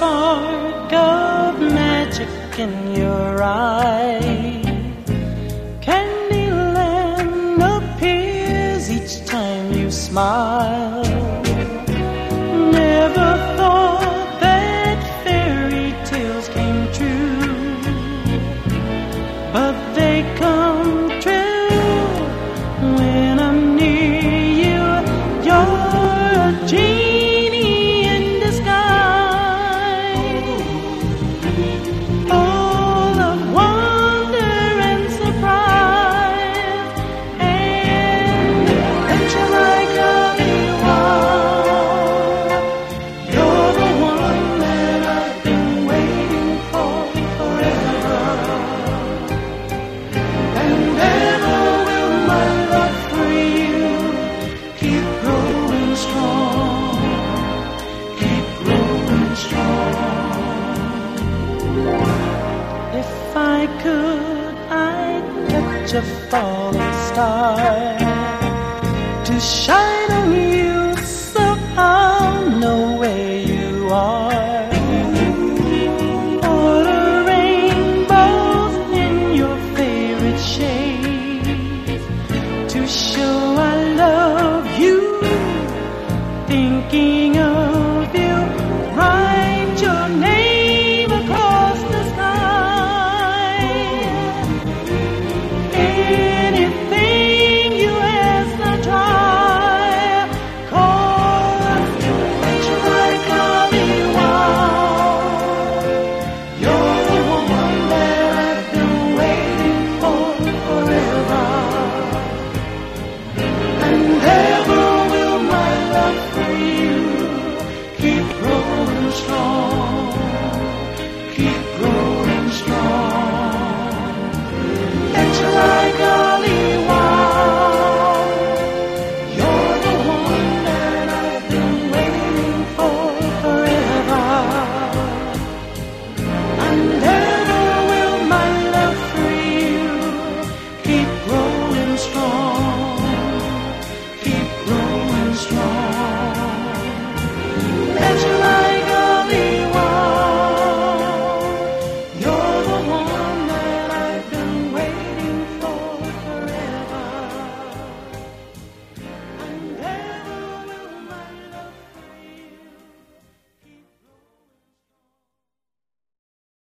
spark of magic in your eye. If I could, I'd catch a falling star to shine on you so I'll know where you are. Order rainbows in your favorite shade to show I love you. Thinking of we've strong.